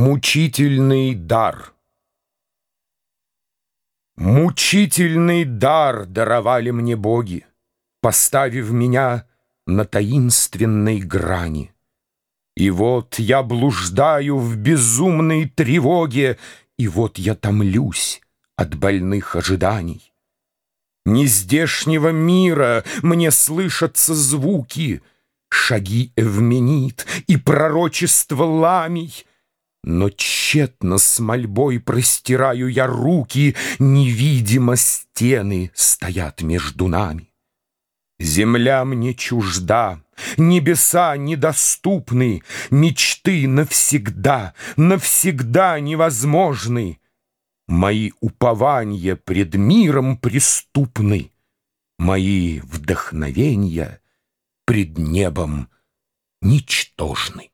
Мучительный дар Мучительный дар даровали мне боги, Поставив меня на таинственной грани. И вот я блуждаю в безумной тревоге, И вот я томлюсь от больных ожиданий. Нездешнего мира мне слышатся звуки, Шаги Эвменит и пророчество ламий, но тщетно с мольбой простираю я руки, Невидимо стены стоят между нами. Земля мне чужда, небеса недоступны, Мечты навсегда, навсегда невозможны. Мои упования пред миром преступны, Мои вдохновения пред небом ничтожны.